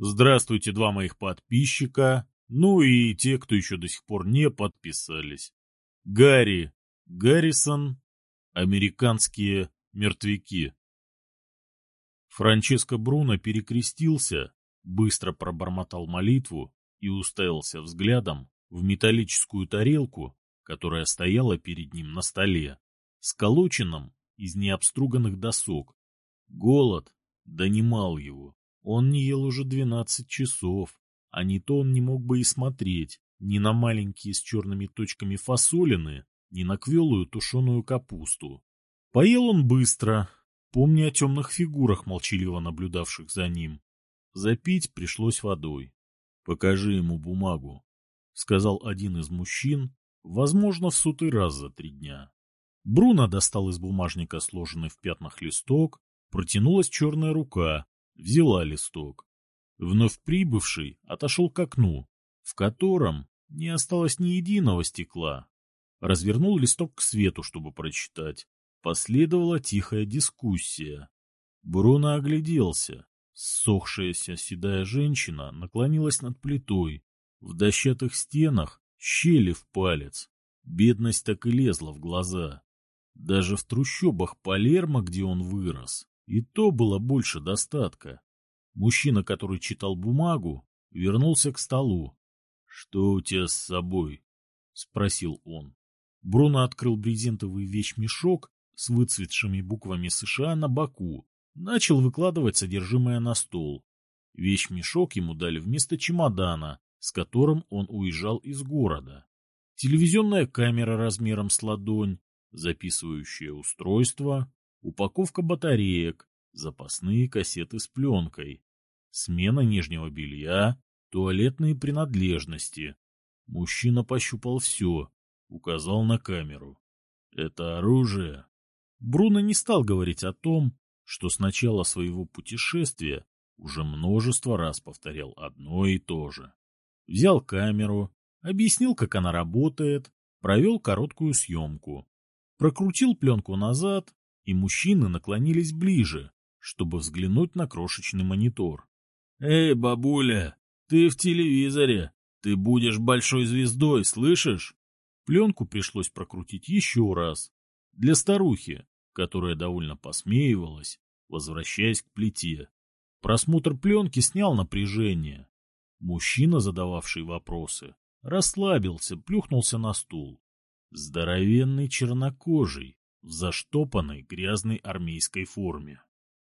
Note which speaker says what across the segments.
Speaker 1: Здравствуйте, два моих подписчика, ну и те, кто еще до сих пор не подписались. Гарри, Гаррисон, американские мертвяки. Франческо Бруно перекрестился, быстро пробормотал молитву и уставился взглядом в металлическую тарелку, которая стояла перед ним на столе, сколоченном из необструганных досок. Голод донимал его. Он не ел уже двенадцать часов, а не то он не мог бы и смотреть ни на маленькие с черными точками фасолины, ни на квелую тушеную капусту. Поел он быстро, помня о темных фигурах, молчаливо наблюдавших за ним. Запить пришлось водой. — Покажи ему бумагу, — сказал один из мужчин, возможно, в сотый раз за три дня. Бруно достал из бумажника сложенный в пятнах листок, протянулась черная рука, взяла листок. Вновь прибывший отошел к окну, в котором не осталось ни единого стекла. Развернул листок к свету, чтобы прочитать. Последовала тихая дискуссия. Бруно огляделся. Ссохшаяся седая женщина наклонилась над плитой. В дощатых стенах щели в палец. Бедность так и лезла в глаза. Даже в трущобах Палермо, где он вырос, и то было больше достатка. Мужчина, который читал бумагу, вернулся к столу. — Что у тебя с собой? — спросил он. Бруно открыл брезентовый вещмешок с выцветшими буквами США на боку, начал выкладывать содержимое на стол. Вещмешок ему дали вместо чемодана, с которым он уезжал из города. Телевизионная камера размером с ладонь, записывающее устройство, упаковка батареек, запасные кассеты с пленкой, смена нижнего белья, туалетные принадлежности. Мужчина пощупал все, указал на камеру. Это оружие. Бруно не стал говорить о том, что с начала своего путешествия уже множество раз повторял одно и то же. Взял камеру, объяснил, как она работает, провел короткую съемку. Прокрутил пленку назад, и мужчины наклонились ближе, чтобы взглянуть на крошечный монитор. «Эй, бабуля, ты в телевизоре. Ты будешь большой звездой, слышишь?» Пленку пришлось прокрутить еще раз. Для старухи, которая довольно посмеивалась, возвращаясь к плите. Просмотр пленки снял напряжение. Мужчина, задававший вопросы, расслабился, плюхнулся на стул. Здоровенный чернокожий, в заштопанной грязной армейской форме.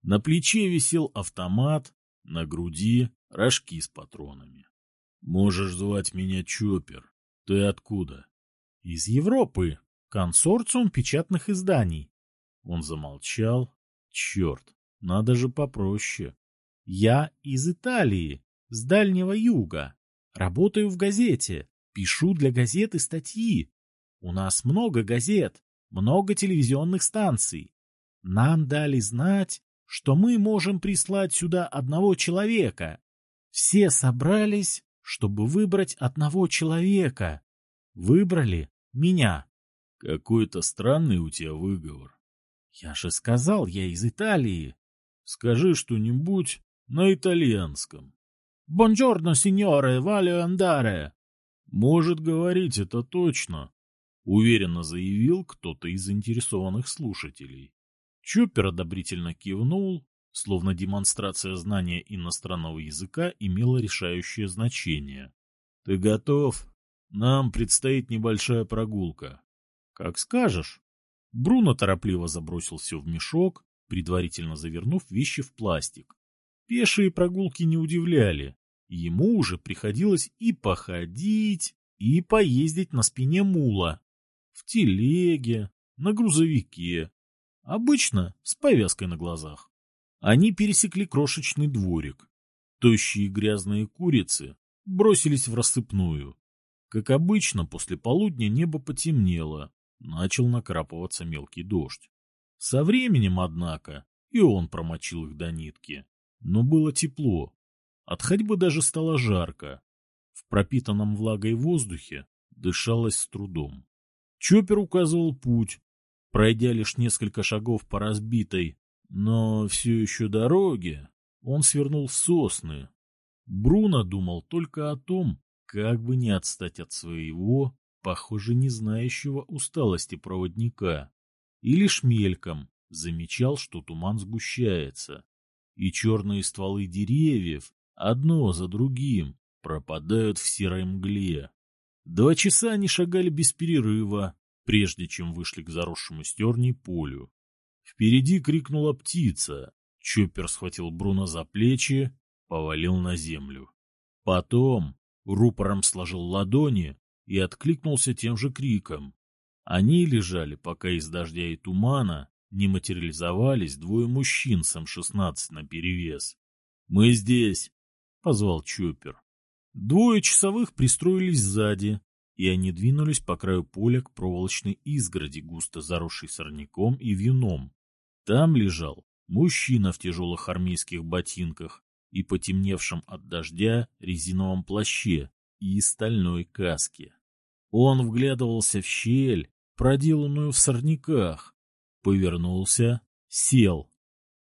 Speaker 1: На плече висел автомат, на груди рожки с патронами. «Можешь звать меня Чоппер. Ты откуда?» «Из Европы. Консорциум печатных изданий». Он замолчал. «Черт, надо же попроще. Я из Италии, с Дальнего Юга. Работаю в газете, пишу для газеты статьи. У нас много газет, много телевизионных станций. Нам дали знать, что мы можем прислать сюда одного человека. Все собрались, чтобы выбрать одного человека. Выбрали меня. Какой-то странный у тебя выговор. Я же сказал, я из Италии. Скажи что-нибудь на итальянском. Бонжорно, сеньоре, валю андаре. Может говорить это точно, — уверенно заявил кто-то из заинтересованных слушателей. Чоппер одобрительно кивнул, словно демонстрация знания иностранного языка имела решающее значение. — Ты готов? Нам предстоит небольшая прогулка. — Как скажешь. Бруно торопливо забросил все в мешок, предварительно завернув вещи в пластик. Пешие прогулки не удивляли. Ему уже приходилось и походить, и поездить на спине мула, в телеге, на грузовике, обычно с повязкой на глазах. Они пересекли крошечный дворик. Тощие грязные курицы бросились в рассыпную. Как обычно, после полудня небо потемнело, начал накрапываться мелкий дождь. Со временем, однако, и он промочил их до нитки. Но было тепло. От ходьбы даже стало жарко. В пропитанном влагой воздухе дышалось с трудом. Чоппер указывал путь, пройдя лишь несколько шагов по разбитой, но все еще дороге, он свернул в сосны. Бруно думал только о том, как бы не отстать от своего, похоже, не знающего усталости проводника, и лишь мельком замечал, что туман сгущается, и черные стволы деревьев одно за другим пропадают в серой мгле. Два часа они шагали без перерыва, прежде чем вышли к заросшему стерней полю. Впереди крикнула птица. Чоппер схватил Бруно за плечи, повалил на землю. Потом рупором сложил ладони и откликнулся тем же криком. Они лежали, пока из дождя и тумана не материализовались двое мужчин с М-16 наперевес. «Мы здесь!» — позвал Чоппер. Двое часовых пристроились сзади, и они двинулись по краю поля к проволочной изгороди, густо заросшей сорняком и вьюном. Там лежал мужчина в тяжелых армейских ботинках и потемневшем от дождя резиновом плаще и стальной каске. Он вглядывался в щель, проделанную в сорняках, повернулся, сел.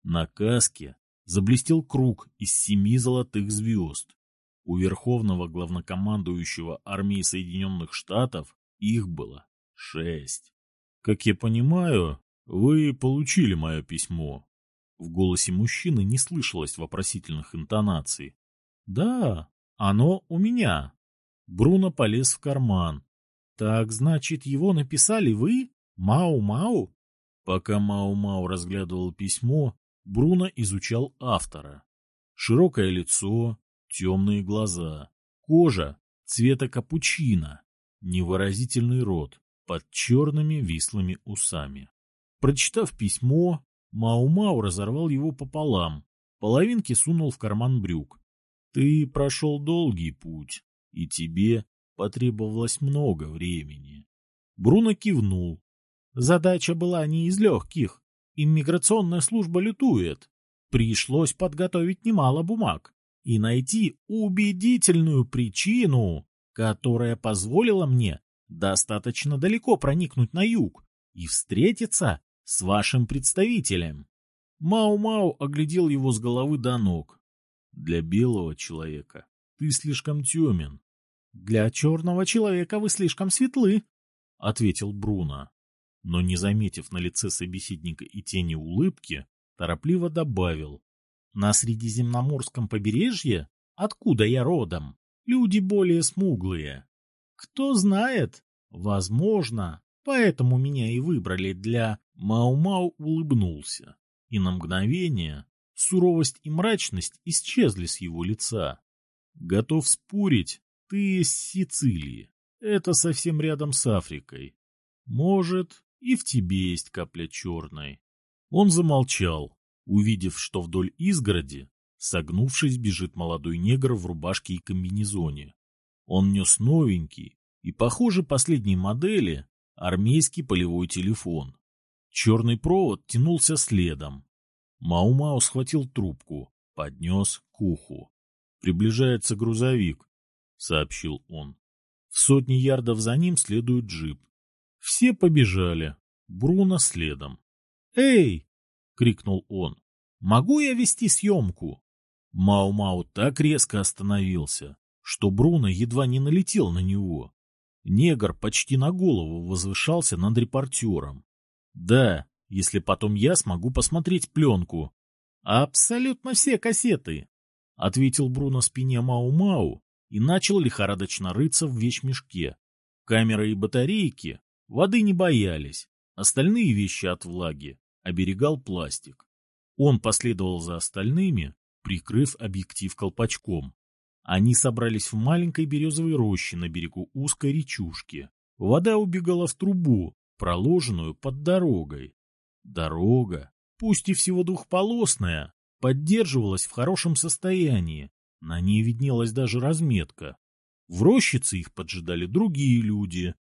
Speaker 1: На каске заблестел круг из семи золотых звезд. У верховного главнокомандующего армии Соединенных Штатов их было шесть. Как я понимаю, вы получили мое письмо. В голосе мужчины не слышалось вопросительных интонаций. Да, оно у меня. Бруно полез в карман. Так, значит, его написали вы? Мау-Мау? Пока Мау-Мау разглядывал письмо, Бруно изучал автора. Широкое лицо, темные глаза, кожа цвета капучино, невыразительный рот под черными вислыми усами. Прочитав письмо, Мау-Мау разорвал его пополам, половинки сунул в карман брюк. Ты прошел долгий путь, и тебе потребовалось много времени. Бруно кивнул, Задача была не из легких. Иммиграционная служба лютует. Пришлось подготовить немало бумаг и найти убедительную причину, которая позволила мне достаточно далеко проникнуть на юг и встретиться с вашим представителем. Мау-Мау оглядел его с головы до ног. Для белого человека ты слишком темен. Для черного человека вы слишком светлы, — ответил Бруно но, не заметив на лице собеседника и тени улыбки, торопливо добавил. «На Средиземноморском побережье, откуда я родом, люди более смуглые. Кто знает, возможно, поэтому меня и выбрали для...» Мау-Мау улыбнулся, и на мгновение суровость и мрачность исчезли с его лица. «Готов спорить, ты из Сицилии. Это совсем рядом с Африкой. Может, и в тебе есть капля черной. Он замолчал, увидев, что вдоль изгороди, согнувшись, бежит молодой негр в рубашке и комбинезоне. Он нес новенький и, похоже, последней модели, армейский полевой телефон. Черный провод тянулся следом. Мау-Мау схватил трубку, поднес к уху. «Приближается грузовик», — сообщил он. В сотни ярдов за ним следует джип. Все побежали. Бруно следом. «Эй!» — крикнул он. «Могу я вести съемку?» Мау-Мау так резко остановился, что Бруно едва не налетел на него. Негр почти на голову возвышался над репортером. «Да, если потом я смогу посмотреть пленку». «Абсолютно все кассеты», — ответил Бруно спине Мау-Мау и начал лихорадочно рыться в вещмешке. Камеры и батарейки Воды не боялись, остальные вещи от влаги оберегал пластик. Он последовал за остальными, прикрыв объектив колпачком. Они собрались в маленькой березовой роще на берегу узкой речушки. Вода убегала в трубу, проложенную под дорогой. Дорога, пусть и всего двухполосная, поддерживалась в хорошем состоянии. На ней виднелась даже разметка. В рощице их поджидали другие люди,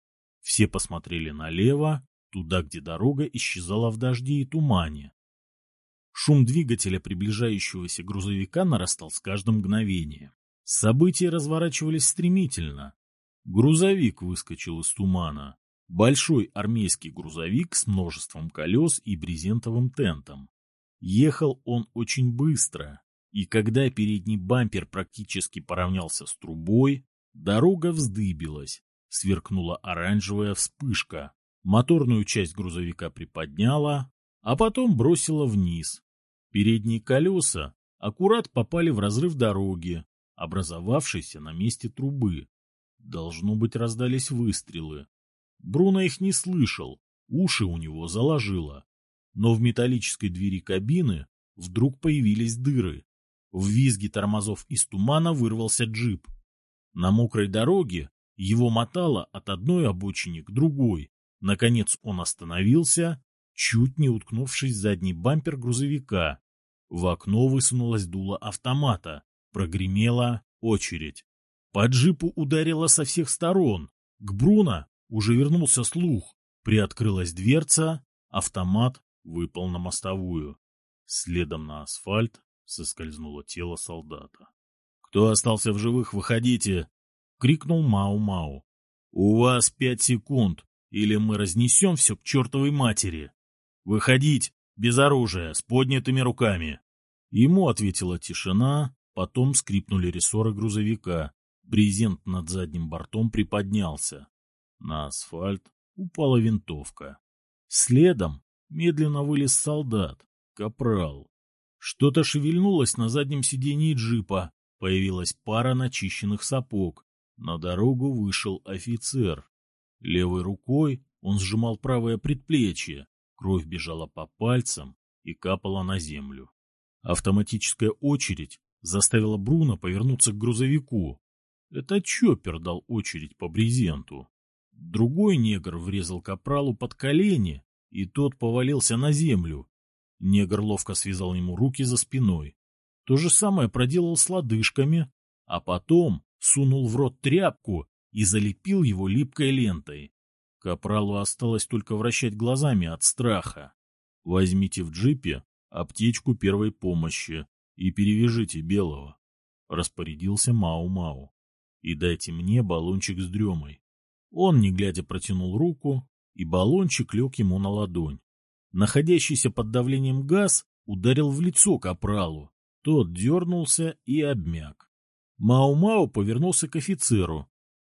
Speaker 1: все посмотрели налево, туда, где дорога исчезала в дожде и тумане. Шум двигателя приближающегося грузовика нарастал с каждым мгновением. События разворачивались стремительно. Грузовик выскочил из тумана. Большой армейский грузовик с множеством колес и брезентовым тентом. Ехал он очень быстро. и когда передний бампер практически поравнялся с трубой, дорога вздыбилась, сверкнула оранжевая вспышка. Моторную часть грузовика приподняла, а потом бросила вниз. Передние колеса аккурат попали в разрыв дороги, образовавшийся на месте трубы. Должно быть, раздались выстрелы. Бруно их не слышал, уши у него заложило. Но в металлической двери кабины вдруг появились дыры. В визге тормозов из тумана вырвался джип. На мокрой дороге его мотало от одной обочины к другой. Наконец он остановился, чуть не уткнувшись в задний бампер грузовика. В окно высунулась дуло автомата. Прогремела очередь. По джипу ударило со всех сторон. К Бруно уже вернулся слух. Приоткрылась дверца, автомат выпал на мостовую. Следом на асфальт соскользнуло тело солдата. «Кто остался в живых, выходите!» — крикнул Мау-Мау. «У вас пять секунд, или мы разнесем все к чертовой матери! Выходить, без оружия, с поднятыми руками!» Ему ответила тишина, потом скрипнули рессоры грузовика. Брезент над задним бортом приподнялся. На асфальт упала винтовка. Следом медленно вылез солдат, капрал. Что-то шевельнулось на заднем сидении джипа, появилась пара начищенных сапог. На дорогу вышел офицер. Левой рукой он сжимал правое предплечье, кровь бежала по пальцам и капала на землю. Автоматическая очередь заставила Бруно повернуться к грузовику. Это Чоппер дал очередь по брезенту. Другой негр врезал капралу под колени, и тот повалился на землю. Негр ловко связал ему руки за спиной. То же самое проделал с лодыжками, а потом сунул в рот тряпку и залепил его липкой лентой. Капралу осталось только вращать глазами от страха. Возьмите в джипе аптечку первой помощи и перевяжите белого, — распорядился Мау-Мау. И дайте мне баллончик с дремой. Он, не глядя, протянул руку, и баллончик лег ему на ладонь. Находящийся под давлением газ ударил в лицо капралу. Тот дернулся и обмяк. Мау-Мау повернулся к офицеру. —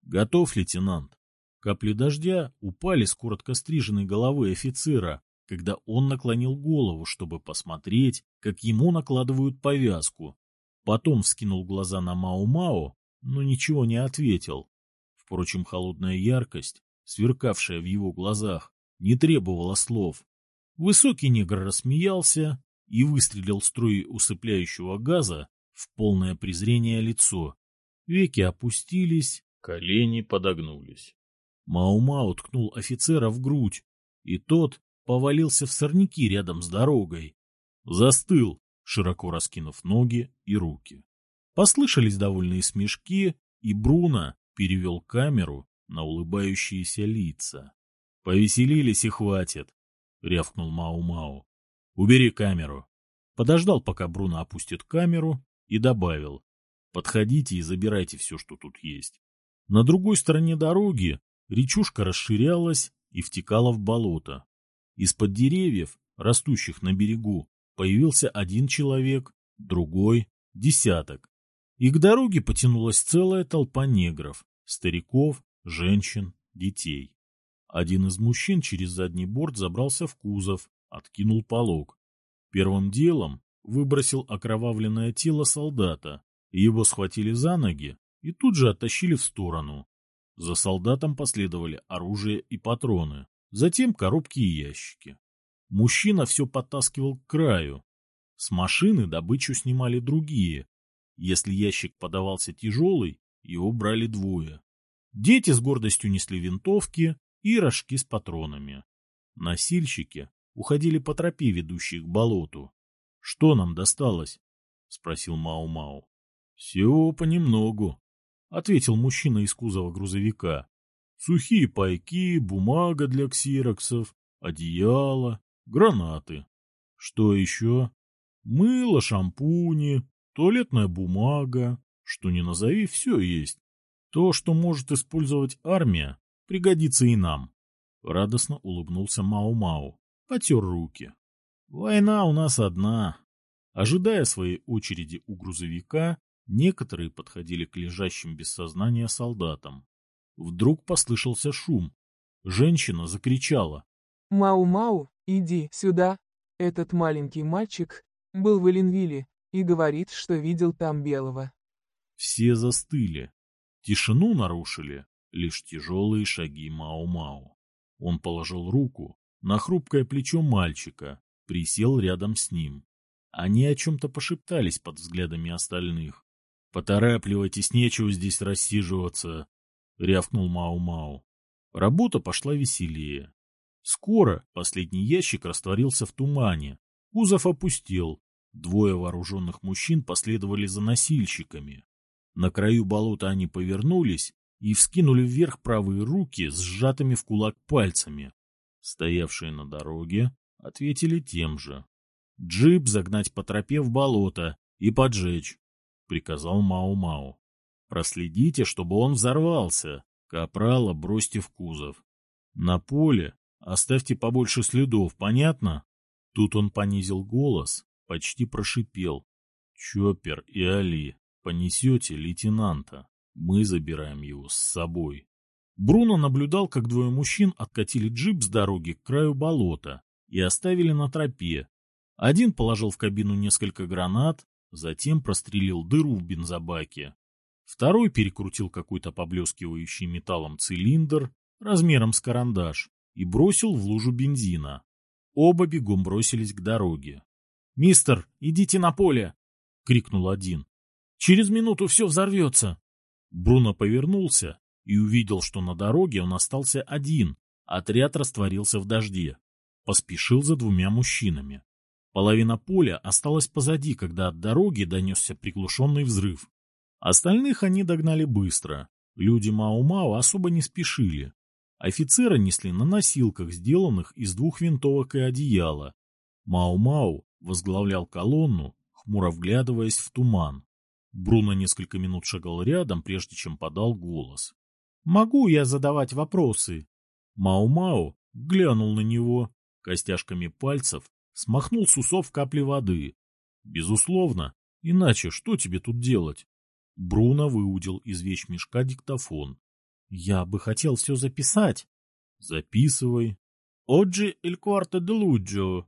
Speaker 1: Готов, лейтенант. Капли дождя упали с коротко стриженной головы офицера, когда он наклонил голову, чтобы посмотреть, как ему накладывают повязку. Потом вскинул глаза на Мао-Мао, но ничего не ответил. Впрочем, холодная яркость, сверкавшая в его глазах, не требовала слов. Высокий негр рассмеялся и выстрелил струей усыпляющего газа в полное презрение лицо. Веки опустились, колени подогнулись. Мао-Мао ткнул офицера в грудь, и тот повалился в сорняки рядом с дорогой. Застыл, широко раскинув ноги и руки. Послышались довольные смешки, и Бруно перевел камеру на улыбающиеся лица. «Повеселились и хватит», — рявкнул Мау-Мау. «Убери камеру». Подождал, пока Бруно опустит камеру, и добавил. «Подходите и забирайте все, что тут есть». На другой стороне дороги речушка расширялась и втекала в болото. Из-под деревьев, растущих на берегу, появился один человек, другой — десяток. И к дороге потянулась целая толпа негров, стариков, женщин, детей. Один из мужчин через задний борт забрался в кузов, откинул полог. Первым делом выбросил окровавленное тело солдата, его схватили за ноги и тут же оттащили в сторону. За солдатом последовали оружие и патроны затем коробки и ящики. Мужчина все подтаскивал к краю. С машины добычу снимали другие. Если ящик подавался тяжелый, его брали двое. Дети с гордостью несли винтовки и рожки с патронами. Носильщики уходили по тропе, ведущей к болоту. — Что нам досталось? — спросил Мау-Мау. — Всего понемногу, — ответил мужчина из кузова грузовика. Сухие пайки, бумага для ксероксов, одеяло, гранаты. Что еще? Мыло, шампуни, туалетная бумага. Что ни назови, все есть. То, что может использовать армия, пригодится и нам. Радостно улыбнулся Мау-Мау. Потер руки. Война у нас одна. Ожидая своей очереди у грузовика, некоторые подходили к лежащим без сознания солдатам. Вдруг послышался шум. Женщина закричала.
Speaker 2: «Мау-Мау, иди сюда. Этот маленький мальчик был в Эленвилле и говорит, что видел там белого».
Speaker 1: Все застыли. Тишину нарушили лишь тяжелые шаги Мау-Мау. Он положил руку на хрупкое плечо мальчика, присел рядом с ним. Они о чем-то пошептались под взглядами остальных. «Поторапливайтесь, нечего здесь рассиживаться», — рявкнул Мау-Мау. Работа пошла веселее. Скоро последний ящик растворился в тумане. Кузов опустел. Двое вооруженных мужчин последовали за носильщиками. На краю болота они повернулись и вскинули вверх правые руки с сжатыми в кулак пальцами. Стоявшие на дороге ответили тем же. Джип загнать по тропе в болото и поджечь, — приказал Мау-Мау. Проследите, чтобы он взорвался. Капрала бросьте в кузов. На поле оставьте побольше следов, понятно? Тут он понизил голос, почти прошипел. Чоппер и Али, понесете лейтенанта. Мы забираем его с собой. Бруно наблюдал, как двое мужчин откатили джип с дороги к краю болота и оставили на тропе, один положил в кабину несколько гранат, затем прострелил дыру в бензобаке. Второй перекрутил какой-то поблескивающий металлом цилиндр размером с карандаш и бросил в лужу бензина. Оба бегом бросились к дороге. «Мистер, идите на поле!» — крикнул один. «Через минуту все взорвется!» Бруно повернулся и увидел, что на дороге он остался один. Отряд растворился в дожде. Поспешил за двумя мужчинами. Половина поля осталась позади, когда от дороги донесся приглушенный взрыв. Остальных они догнали быстро. Люди Мау-Мау особо не спешили. Офицеры несли на носилках, сделанных из двух винтовок и одеяла. Мау-Мау возглавлял колонну, хмуро вглядываясь в туман. Бруно несколько минут шагал рядом, прежде чем подал голос. «Могу я задавать вопросы?» Мау-Мау глянул на него, костяшками пальцев смахнул с усов капли воды. Безусловно, иначе что тебе тут делать? Бруно выудил из вещмешка диктофон. Я бы хотел все записать. Записывай. Оджи эль кварто де луджо.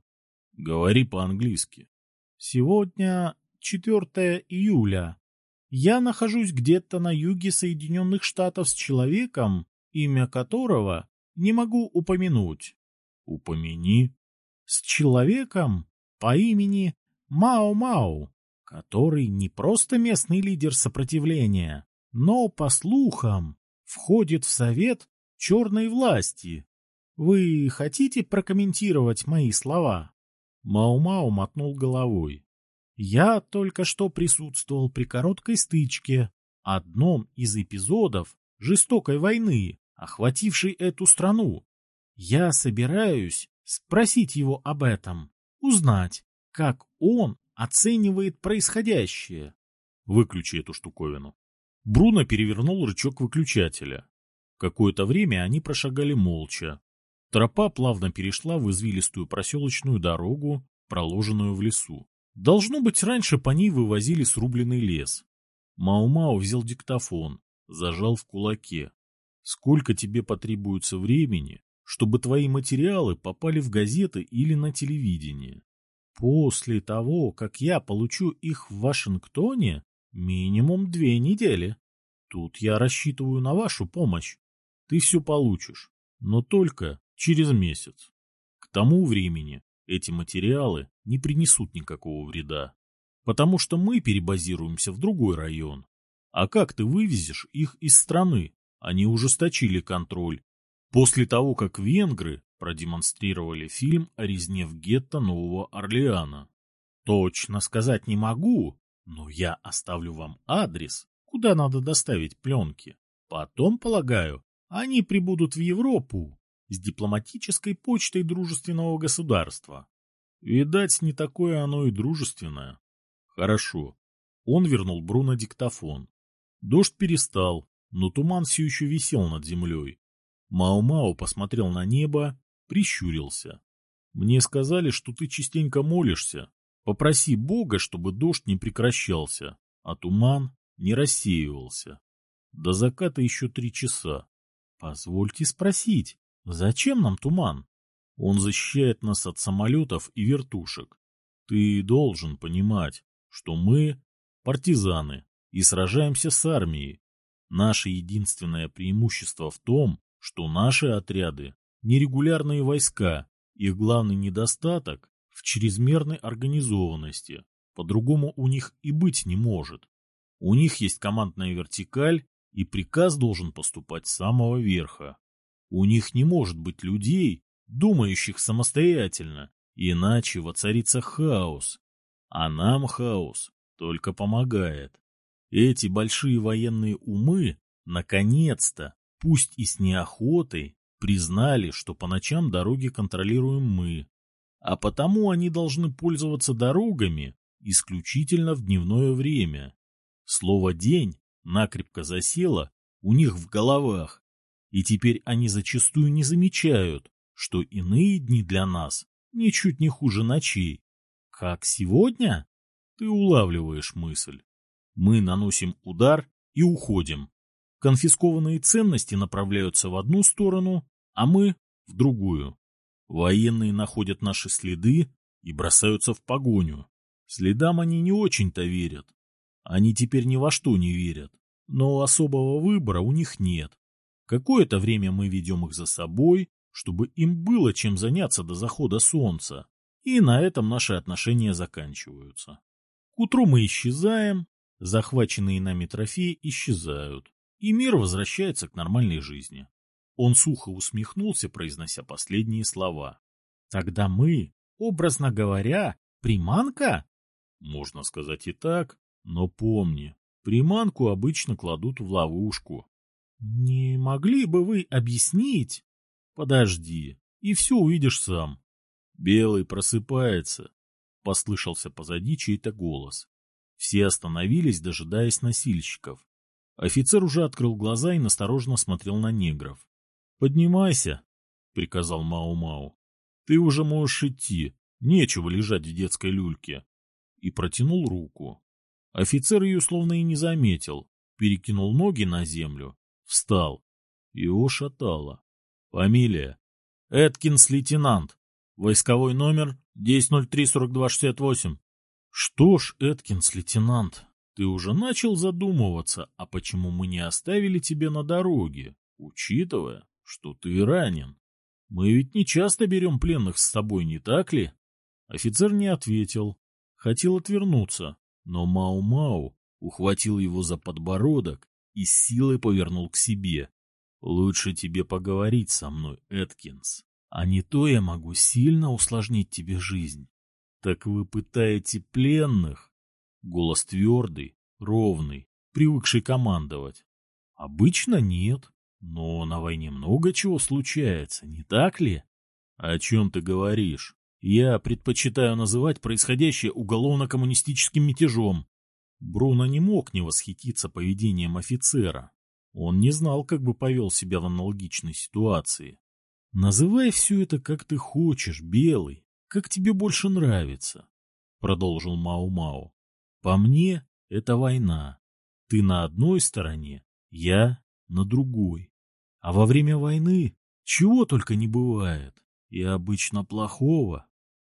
Speaker 1: Говори по-английски. Сегодня 4 июля. Я нахожусь где-то на юге Соединенных Штатов с человеком, имя которого не могу упомянуть. Упомяни с человеком по имени Мао-Мао, который не просто местный лидер сопротивления, но, по слухам, входит в совет черной власти. Вы хотите прокомментировать мои слова? Мао-Мао мотнул головой. Я только что присутствовал при короткой стычке, одном из эпизодов жестокой войны, охватившей эту страну. Я собираюсь спросить его об этом, узнать, как он оценивает происходящее. Выключи эту штуковину. Бруно перевернул рычаг выключателя. Какое-то время они прошагали молча. Тропа плавно перешла в извилистую проселочную дорогу, проложенную в лесу. Должно быть, раньше по ней вывозили срубленный лес. Мау-Мау взял диктофон, зажал в кулаке. Сколько тебе потребуется времени, чтобы твои материалы попали в газеты или на телевидение. После того, как я получу их в Вашингтоне, минимум две недели. Тут я рассчитываю на вашу помощь. Ты все получишь, но только через месяц. К тому времени эти материалы не принесут никакого вреда, потому что мы перебазируемся в другой район. А как ты вывезешь их из страны? Они ужесточили контроль После того, как венгры продемонстрировали фильм о резне в гетто Нового Орлеана. Точно сказать не могу, но я оставлю вам адрес, куда надо доставить пленки. Потом, полагаю, они прибудут в Европу с дипломатической почтой дружественного государства. Видать, не такое оно и дружественное. Хорошо. Он вернул Бруно диктофон. Дождь перестал, но туман все еще висел над землей. Мао-Мао посмотрел на небо, прищурился. «Мне сказали, что ты частенько молишься. Попроси Бога, чтобы дождь не прекращался, а туман не рассеивался. До заката еще три часа. Позвольте спросить, зачем нам туман? Он защищает нас от самолетов и вертушек. Ты должен понимать, что мы партизаны и сражаемся с армией. Наше единственное преимущество в том, что наши отряды – нерегулярные войска, их главный недостаток – в чрезмерной организованности. По-другому у них и быть не может. У них есть командная вертикаль, и приказ должен поступать с самого верха. У них не может быть людей, думающих самостоятельно, иначе воцарится хаос. А нам хаос только помогает. Эти большие военные умы, наконец-то, пусть и с неохотой, признали, что по ночам дороги контролируем мы, а потому они должны пользоваться дорогами исключительно в дневное время. Слово «день» накрепко засело у них в головах, и теперь они зачастую не замечают, что иные дни для нас ничуть не хуже ночей. Как сегодня? Ты улавливаешь мысль. Мы наносим удар и уходим. Конфискованные ценности направляются в одну сторону, а мы — в другую. Военные находят наши следы и бросаются в погоню. Следам они не очень-то верят. Они теперь ни во что не верят, но особого выбора у них нет. Какое-то время мы ведем их за собой, чтобы им было чем заняться до захода солнца, и на этом наши отношения заканчиваются. К утру мы исчезаем, захваченные нами трофеи исчезают, и мир возвращается к нормальной жизни. Он сухо усмехнулся, произнося последние слова. Тогда мы, образно говоря, приманка? Можно сказать и так, но помни, приманку обычно кладут в ловушку, не могли бы вы объяснить? Подожди, и все увидишь сам. Белый просыпается. Послышался позади чей-то голос. Все остановились, дожидаясь носильщиков. Офицер уже открыл глаза и настороженно смотрел на негров. «Поднимайся», — приказал Мау-Мау. «Ты уже можешь идти, нечего лежать в детской люльке». И протянул руку. Офицер ее словно и не заметил, перекинул ноги на землю Встал. Его шатало. Фамилия. Эткинс лейтенант. Войсковой номер 1003-4268. Что ж, Эткинс лейтенант, ты уже начал задумываться, а почему мы не оставили тебя на дороге, учитывая, что ты ранен? Мы ведь не часто берем пленных с собой, не так ли? Офицер не ответил. Хотел отвернуться, но Мау-Мау ухватил его за подбородок и силой повернул к себе. «Лучше тебе поговорить со мной, Эткинс, а не то я могу сильно усложнить тебе жизнь». «Так вы пытаете пленных?» Голос твердый, ровный, привыкший командовать. «Обычно нет, но на войне много чего случается, не так ли?» «О чем ты говоришь?» «Я предпочитаю называть происходящее уголовно-коммунистическим мятежом. Бруно не мог не восхититься поведением офицера. Он не знал, как бы повел себя в аналогичной ситуации. «Называй все это, как ты хочешь, Белый, как тебе больше нравится», — продолжил Мау-Мау. «По мне, это война. Ты на одной стороне, я на другой. А во время войны чего только не бывает, и обычно плохого.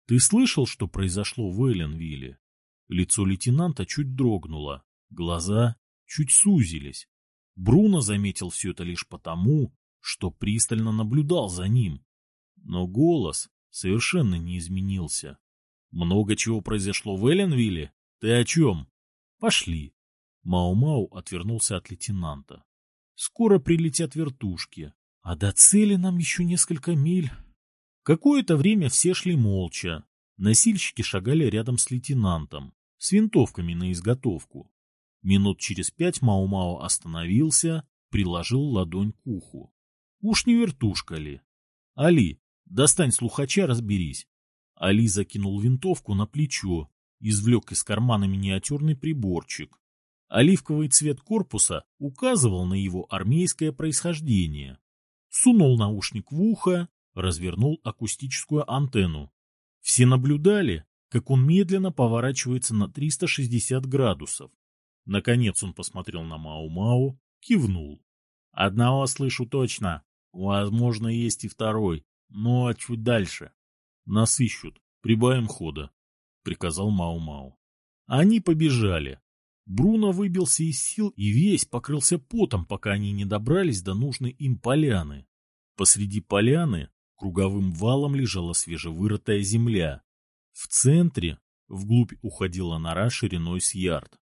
Speaker 1: Ты слышал, что произошло в Элленвилле? Лицо лейтенанта чуть дрогнуло, глаза чуть сузились. Бруно заметил все это лишь потому, что пристально наблюдал за ним. Но голос совершенно не изменился. «Много чего произошло в Элленвилле? Ты о чем?» «Пошли». Мау-Мау отвернулся от лейтенанта. «Скоро прилетят вертушки, а до цели нам еще несколько миль». Какое-то время все шли молча, Носильщики шагали рядом с лейтенантом, с винтовками на изготовку. Минут через пять Мау-Мау остановился, приложил ладонь к уху. Уж не вертушка ли? Али, достань слухача, разберись. Али закинул винтовку на плечо, извлек из кармана миниатюрный приборчик. Оливковый цвет корпуса указывал на его армейское происхождение. Сунул наушник в ухо, развернул акустическую антенну. Все наблюдали, как он медленно поворачивается на 360 градусов. Наконец он посмотрел на Мау-Мау, кивнул. «Одного слышу точно. Возможно, есть и второй. А чуть дальше. Нас ищут. Прибавим хода», — приказал Мау-Мау. Они побежали. Бруно выбился из сил и весь покрылся потом, пока они не добрались до нужной им поляны. Посреди поляны круговым валом лежала свежевырытая земля. В центре вглубь уходила нора шириной с ярд.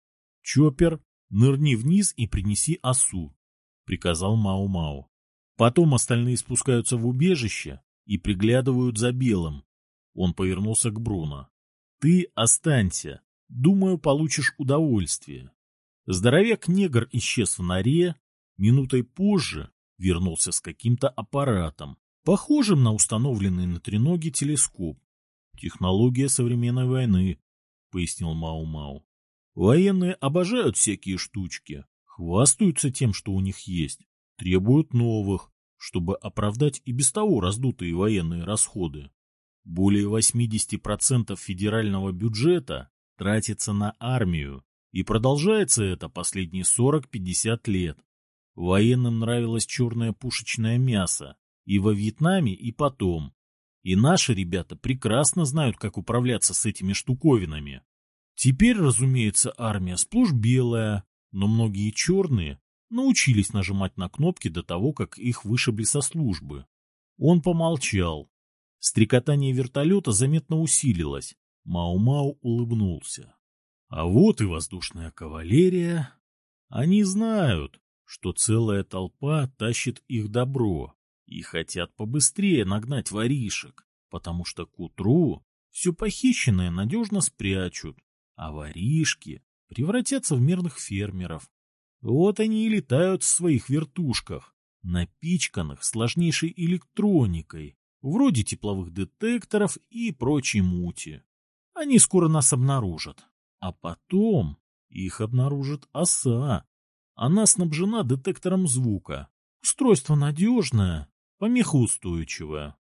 Speaker 1: «Чоппер, нырни вниз и принеси осу», — приказал Мау-Мау. Потом остальные спускаются в убежище и приглядывают за белым. Он повернулся к Бруно. «Ты останься. Думаю, получишь удовольствие». Здоровяк-негр исчез в норе. Минутой позже вернулся с каким-то аппаратом, похожим на установленный на треноге телескоп. «Технология современной войны», — пояснил Мау-Мау. «Военные обожают всякие штучки, хвастаются тем, что у них есть, требуют новых, чтобы оправдать и без того раздутые военные расходы. Более 80% федерального бюджета тратится на армию, и продолжается это последние 40-50 лет. Военным нравилось черное пушечное мясо и во Вьетнаме, и потом. И наши ребята прекрасно знают, как управляться с этими штуковинами. Теперь, разумеется, армия сплошь белая, но многие черные научились нажимать на кнопки до того, как их вышибли со службы. Он помолчал. Стрекотание вертолета заметно усилилось. Мау-Мау улыбнулся. А вот и воздушная кавалерия. Они знают, что целая толпа тащит их добро и хотят побыстрее нагнать воришек, потому что к утру все похищенное надежно спрячут, а воришки превратятся в мирных фермеров. Вот они и летают в своих вертушках, напичканных сложнейшей электроникой, вроде тепловых детекторов и прочей мути. Они скоро нас обнаружат, а потом их обнаружит оса, она снабжена детектором звука. Устройство надежное, помехоустойчивое.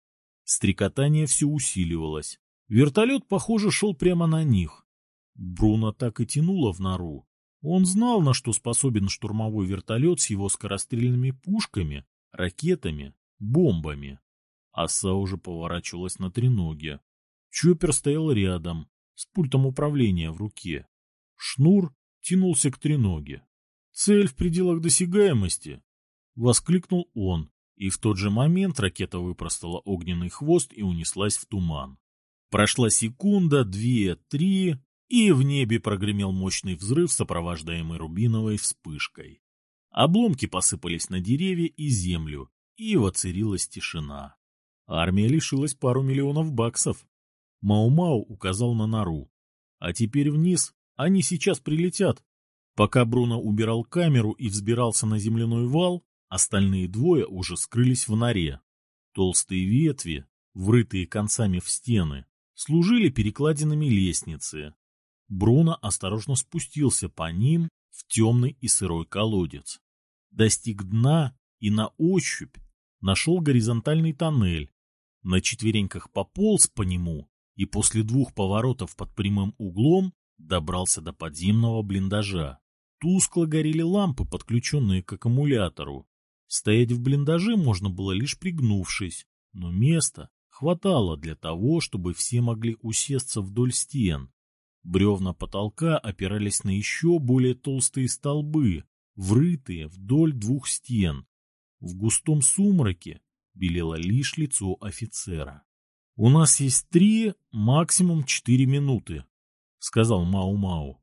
Speaker 1: Стрекотание все усиливалось. Вертолет, похоже, шел прямо на них. Бруно так и тянуло в нору. Он знал, на что способен штурмовой вертолет с его скорострельными пушками, ракетами, бомбами. Оса уже поворачивалась на треноге. Чоппер стоял рядом, с пультом управления в руке. Шнур тянулся к треноге. «Цель в пределах досягаемости!» — воскликнул он, и в тот же момент ракета выпростала огненный хвост и унеслась в туман. Прошла секунда, две, три, и в небе прогремел мощный взрыв, сопровождаемый рубиновой вспышкой. Обломки посыпались на деревья и землю, и воцарилась тишина. Армия лишилась пару миллионов баксов. Мау-Мау указал на нору. А теперь вниз, они сейчас прилетят. Пока Бруно убирал камеру и взбирался на земляной вал, остальные двое уже скрылись в норе. Толстые ветви, врытые концами в стены, служили перекладинами лестницы. Бруно осторожно спустился по ним в темный и сырой колодец. Достиг дна и на ощупь нашел горизонтальный тоннель. На четвереньках пополз по нему и после двух поворотов под прямым углом добрался до подземного блиндажа. Тускло горели лампы, подключенные к аккумулятору. Стоять в блиндаже можно было лишь пригнувшись, но места хватало для того, чтобы все могли усесться вдоль стен. Бревна потолка опирались на еще более толстые столбы, врытые вдоль двух стен. В густом сумраке белело лишь лицо офицера. — У нас есть три, максимум четыре минуты, — сказал Мау-Мау.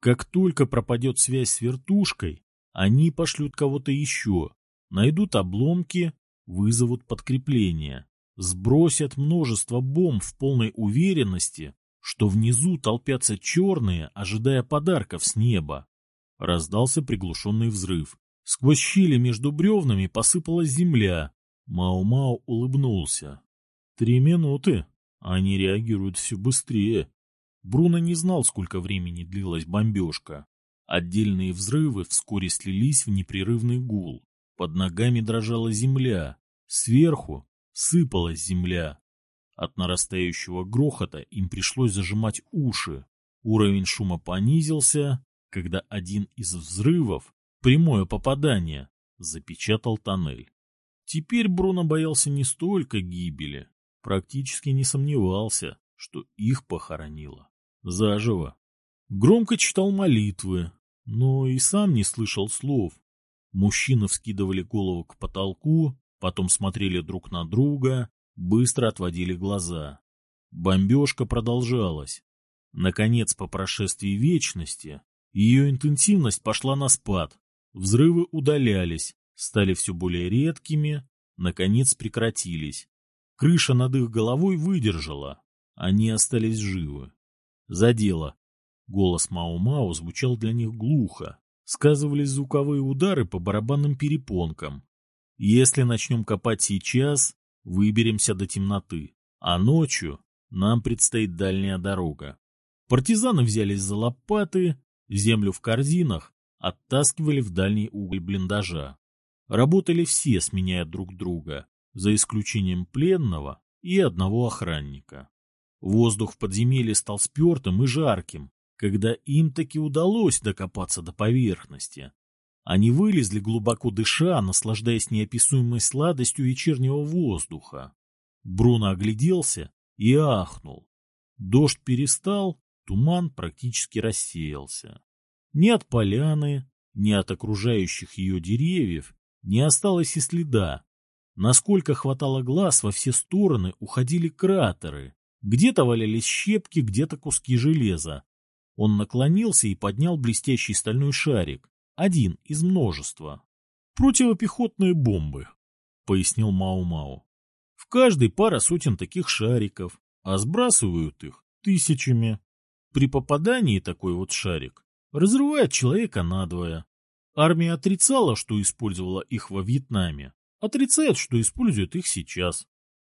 Speaker 1: Как только пропадет связь с вертушкой, они пошлют кого-то еще, найдут обломки, вызовут подкрепление, сбросят множество бомб в полной уверенности, что внизу толпятся черные, ожидая подарков с неба. Раздался приглушенный взрыв. Сквозь щели между бревнами посыпалась земля. Мау-Мау улыбнулся. Три минуты. Они реагируют все быстрее. Бруно не знал, сколько времени длилась бомбежка. Отдельные взрывы вскоре слились в непрерывный гул. Под ногами дрожала земля. Сверху сыпалась земля. От нарастающего грохота им пришлось зажимать уши. Уровень шума понизился, когда один из взрывов, прямое попадание, запечатал тоннель. Теперь Бруно боялся не столько гибели, практически не сомневался, что их похоронило. Заживо. Громко читал молитвы, но и сам не слышал слов. Мужчины вскидывали голову к потолку, потом смотрели друг на друга, быстро отводили глаза. Бомбежка продолжалась. Наконец, по прошествии вечности, ее интенсивность пошла на спад. Взрывы удалялись, стали все более редкими, наконец прекратились. Крыша над их головой выдержала. Они остались живы. Задело. Голос Мау-Мау звучал для них глухо. Сказывались звуковые удары по барабанным перепонкам. Если начнем копать сейчас, выберемся до темноты. А ночью нам предстоит дальняя дорога. Партизаны взялись за лопаты, землю в корзинах оттаскивали в дальний уголь блиндажа. Работали все, сменяя друг друга, за исключением пленного и одного охранника. Воздух в подземелье стал спертым и жарким, когда им таки удалось докопаться до поверхности. Они вылезли глубоко дыша, наслаждаясь неописуемой сладостью вечернего воздуха. Бруно огляделся и ахнул. Дождь перестал, туман практически рассеялся. Ни от поляны, ни от окружающих ее деревьев не осталось и следа. Насколько хватало глаз, во все стороны уходили кратеры. Где-то валялись щепки, где-то куски железа. Он наклонился и поднял блестящий стальной шарик. Один из множества. «Противопехотные бомбы», — пояснил Мау-Мау. «В каждой пара сотен таких шариков, а сбрасывают их тысячами. При попадании такой вот шарик разрывает человека надвое. Армия отрицала, что использовала их во Вьетнаме. Отрицает, что использует их сейчас.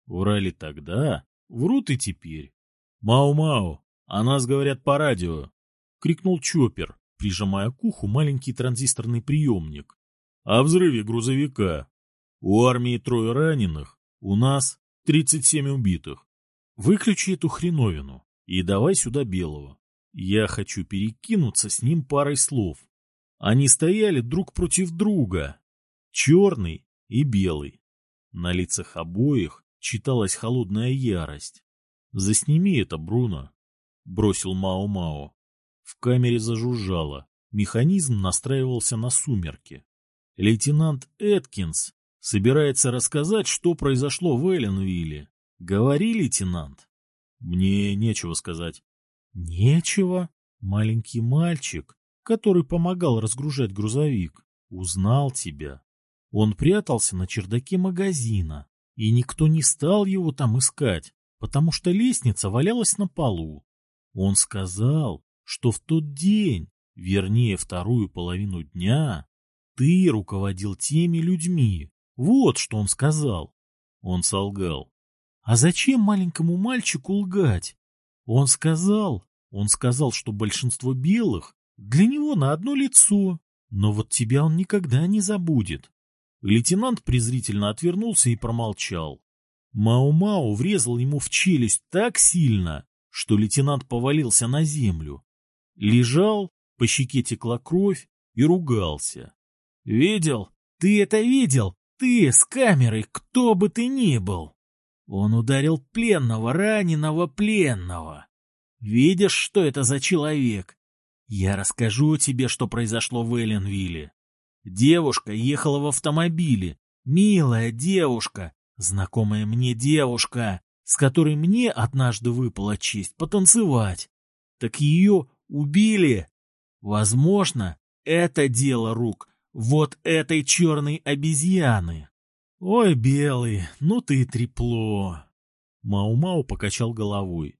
Speaker 1: Врали тогда, врут и теперь. «Мау-мау, о нас говорят по радио!» — крикнул Чоппер, прижимая к уху маленький транзисторный приемник. «О взрыве грузовика. У армии трое раненых, у нас 37 убитых. Выключи эту хреновину и давай сюда белого. Я хочу перекинуться с ним парой слов. Они стояли друг против друга, черный и белый. На лицах обоих читалась холодная ярость. «Засними это, Бруно», — бросил Мао-Мао. В камере зажужжало. Механизм настраивался на сумерки. Лейтенант Эткинс собирается рассказать, что произошло в Элленвилле. Говори, лейтенант. Мне нечего сказать. Нечего? Маленький мальчик, который помогал разгружать грузовик, узнал тебя. Он прятался на чердаке магазина, и никто не стал его там искать, потому что лестница валялась на полу. Он сказал, что в тот день, вернее вторую половину дня, ты руководил теми людьми. Вот что он сказал. Он солгал. А зачем маленькому мальчику лгать? Он сказал, он сказал, что большинство белых для него на одно лицо, но вот тебя он никогда не забудет. Лейтенант презрительно отвернулся и промолчал. Мау-Мау врезал ему в челюсть так сильно, что лейтенант повалился на землю. Лежал, по щеке текла кровь и ругался. — Видел? Ты это видел? Ты с камерой, кто бы ты ни был! Он ударил пленного, раненого пленного. Видишь, что это за человек? Я расскажу тебе, что произошло в Элленвилле. Девушка ехала в автомобиле. Милая девушка, знакомая мне девушка, с которой мне однажды выпала честь потанцевать. Так ее убили. Возможно, это дело рук вот этой черной обезьяны. Ой, белый, ну ты трепло. Мау-Мау покачал головой.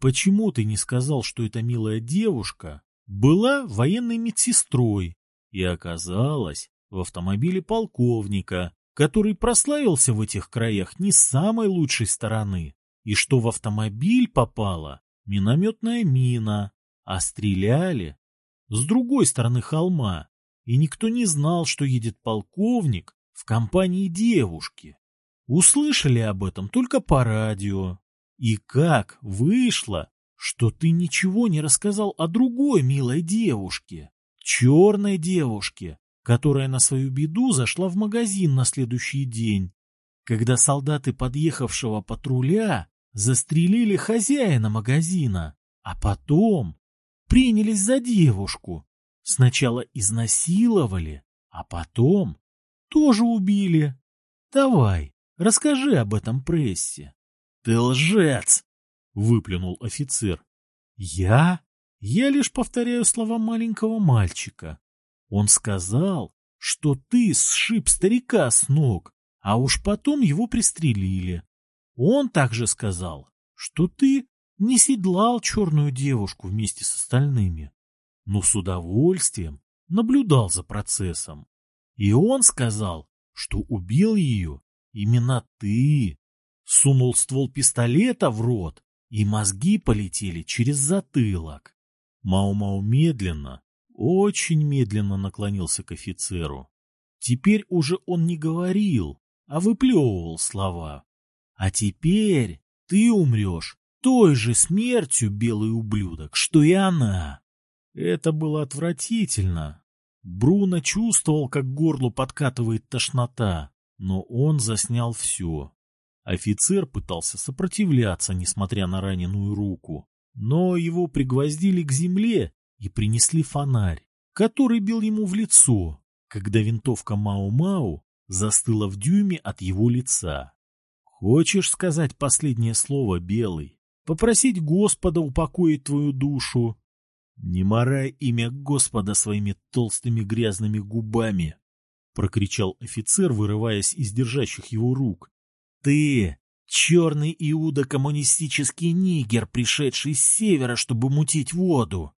Speaker 1: Почему ты не сказал, что эта милая девушка была военной медсестрой и оказалась в автомобиле полковника, который прославился в этих краях не с самой лучшей стороны, и что в автомобиль попала минометная мина, а стреляли с другой стороны холма, и никто не знал, что едет полковник в компании девушки. Услышали об этом только по радио. И как вышло, что ты ничего не рассказал о другой милой девушке, черной девушке, которая на свою беду зашла в магазин на следующий день, когда солдаты подъехавшего патруля застрелили хозяина магазина, а потом принялись за девушку. Сначала изнасиловали, а потом тоже убили. Давай, расскажи об этом прессе. Ты лжец! Выплюнул офицер. Я? Я лишь повторяю слова маленького мальчика. Он сказал, что ты сшиб старика с ног, а уж потом его пристрелили. Он также сказал, что ты не седлал черную девушку вместе с остальными, но с удовольствием наблюдал за процессом. И он сказал, что убил ее именно ты. Сунул ствол пистолета в рот, и мозги полетели через затылок. Мау-Мау медленно, очень медленно наклонился к офицеру. Теперь уже он не говорил, а выплевывал слова. А теперь ты умрешь той же смертью, белый ублюдок, что и она. Это было отвратительно. Бруно чувствовал, как горлу подкатывает тошнота, но он заснял все. Офицер пытался сопротивляться, несмотря на раненую руку, но его пригвоздили к земле и принесли фонарь, который бил ему в лицо, когда винтовка Мау-Мау застыла в дюйме от его лица. Хочешь сказать последнее слово, Белый? Попросить Господа упокоить твою душу? Не морай имя Господа своими толстыми грязными губами, прокричал офицер, вырываясь из держащих его рук. Ты, черный иудо-коммунистический нигер, пришедший с севера, чтобы мутить воду.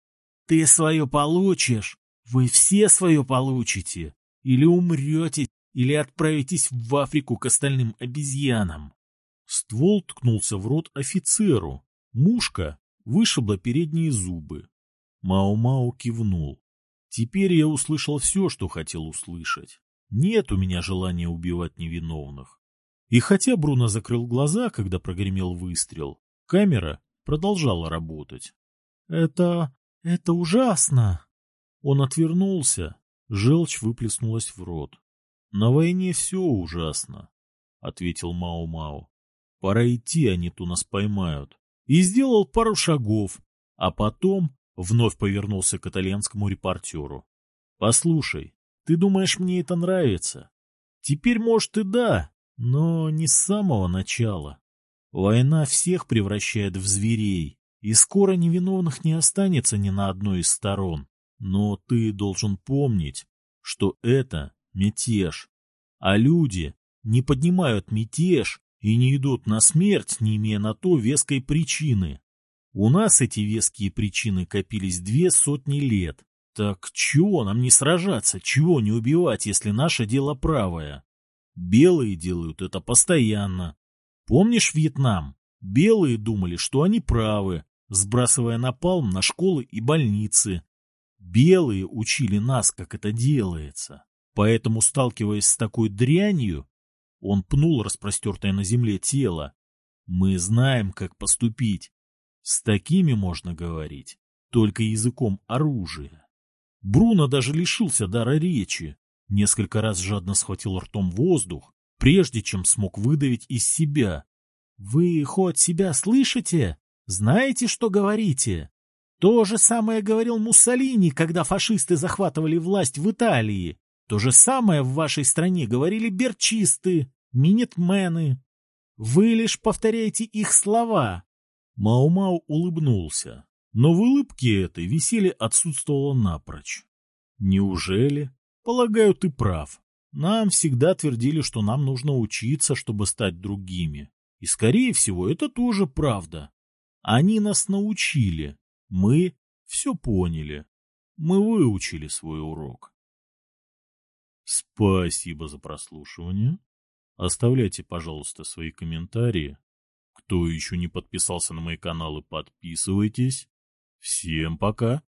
Speaker 1: Ты свое получишь, вы все свое получите, или умрете или отправитесь в Африку к остальным обезьянам. Ствол ткнулся в рот офицеру. Мушка вышибла передние зубы. Мао-Мао кивнул. Теперь я услышал все, что хотел услышать. Нет у меня желания убивать невиновных. И хотя Бруно закрыл глаза, когда прогремел выстрел, камера продолжала работать. «Это... это ужасно!» Он отвернулся, желчь выплеснулась в рот. На войне все ужасно, — ответил Мао-Мао. Пора идти, они ту нас поймают. И сделал пару шагов, а потом вновь повернулся к итальянскому репортеру. Послушай, ты думаешь, мне это нравится? Теперь, может, и да, но не с самого начала. Война всех превращает в зверей, и скоро невиновных не останется ни на одной из сторон. Но ты должен помнить, что это мятеж. А люди не поднимают мятеж и не идут на смерть, не имея на то веской причины. У нас эти веские причины копились две сотни лет. Так чего нам не сражаться, чего не убивать, если наше дело правое? Белые делают это постоянно. Помнишь Вьетнам? Белые думали, что они правы, сбрасывая напалм на школы и больницы. Белые учили нас, как это делается. Поэтому, сталкиваясь с такой дрянью, он пнул распростертое на земле тело. Мы знаем, как поступить. С такими можно говорить, только языком оружия. Бруно даже лишился дара речи. Несколько раз жадно схватил ртом воздух, прежде чем смог выдавить из себя. «Вы хоть себя слышите? Знаете, что говорите?» То же самое говорил Муссолини, когда фашисты захватывали власть в Италии. То же самое в вашей стране говорили берчисты, минитмены. Вы лишь повторяете их слова. Мау-Мау улыбнулся, но в улыбке этой веселье отсутствовало напрочь. Неужели? Полагаю, ты прав. Нам всегда твердили, что нам нужно учиться, чтобы стать другими. И, скорее всего, это тоже правда. Они нас научили. Мы все поняли. Мы выучили свой урок. Спасибо за прослушивание. Оставляйте, пожалуйста, свои комментарии. Кто еще не подписался на мои каналы, подписывайтесь. Всем пока.